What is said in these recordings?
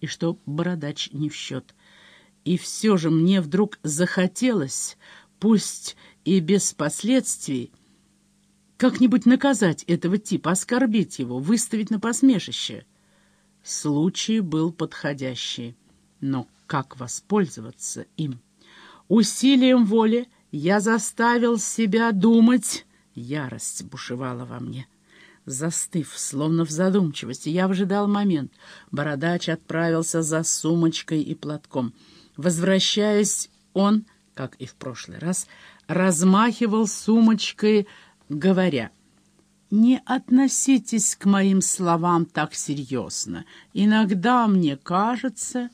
и что бородач не в счет. И все же мне вдруг захотелось, пусть и без последствий, как-нибудь наказать этого типа, оскорбить его, выставить на посмешище. Случай был подходящий, но как воспользоваться им? Усилием воли я заставил себя думать. Ярость бушевала во мне. Застыв, словно в задумчивости, я выжидал момент. Бородач отправился за сумочкой и платком. Возвращаясь, он, как и в прошлый раз, размахивал сумочкой, говоря, «Не относитесь к моим словам так серьезно. Иногда мне кажется...»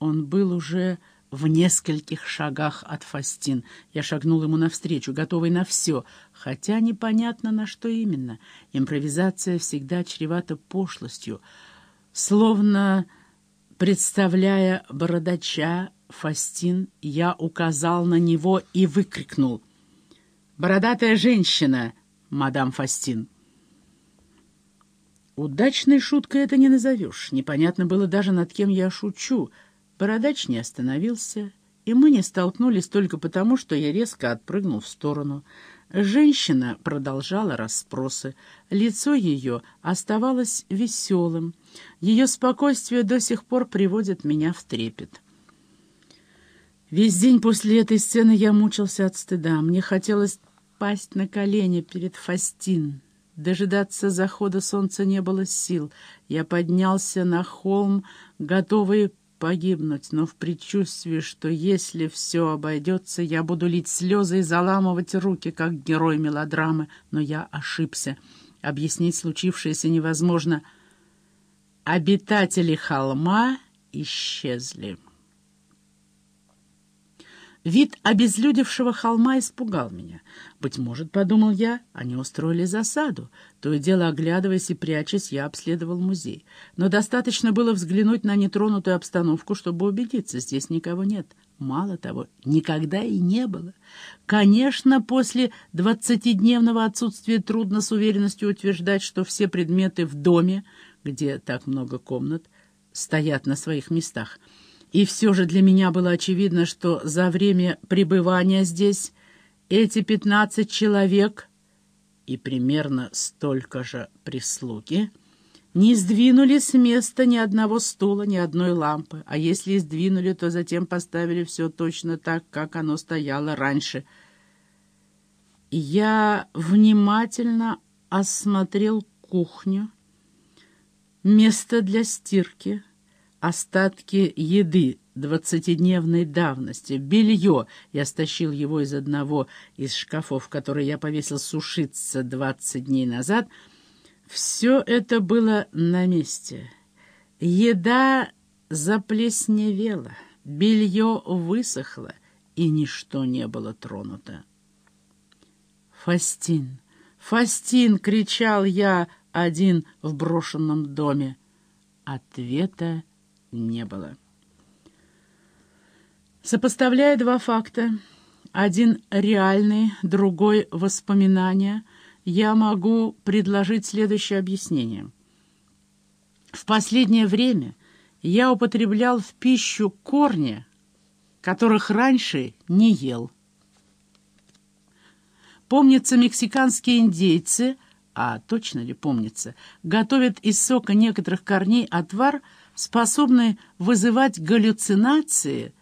Он был уже в нескольких шагах от Фастин. Я шагнул ему навстречу, готовый на все, хотя непонятно на что именно. Импровизация всегда чревата пошлостью. Словно представляя бородача, Фастин, я указал на него и выкрикнул. «Бородатая женщина, мадам Фастин!» Удачной шуткой это не назовешь. Непонятно было даже, над кем я шучу — Бородач не остановился, и мы не столкнулись только потому, что я резко отпрыгнул в сторону. Женщина продолжала расспросы. Лицо ее оставалось веселым. Ее спокойствие до сих пор приводит меня в трепет. Весь день после этой сцены я мучился от стыда. Мне хотелось пасть на колени перед Фастин. Дожидаться захода солнца не было сил. Я поднялся на холм, готовый погибнуть, но в предчувствии, что если все обойдется, я буду лить слезы и заламывать руки, как герой мелодрамы. Но я ошибся. Объяснить случившееся невозможно. Обитатели холма исчезли. Вид обезлюдевшего холма испугал меня. Быть может, подумал я, они устроили засаду. То и дело, оглядываясь и прячась, я обследовал музей. Но достаточно было взглянуть на нетронутую обстановку, чтобы убедиться, здесь никого нет. Мало того, никогда и не было. Конечно, после двадцатидневного отсутствия трудно с уверенностью утверждать, что все предметы в доме, где так много комнат, стоят на своих местах — и все же для меня было очевидно, что за время пребывания здесь эти пятнадцать человек и примерно столько же прислуги не сдвинули с места ни одного стула, ни одной лампы, а если и сдвинули, то затем поставили все точно так, как оно стояло раньше. Я внимательно осмотрел кухню, место для стирки — остатки еды двадцатидневной давности, белье. Я стащил его из одного из шкафов, который я повесил сушиться двадцать дней назад. Все это было на месте. Еда заплесневела, белье высохло, и ничто не было тронуто. «Фастин! Фастин!» — кричал я один в брошенном доме. Ответа не было. Сопоставляя два факта, один реальный, другой воспоминания, я могу предложить следующее объяснение. В последнее время я употреблял в пищу корни, которых раньше не ел. Помнится, мексиканские индейцы, а точно ли помнится, готовят из сока некоторых корней отвар – способны вызывать галлюцинации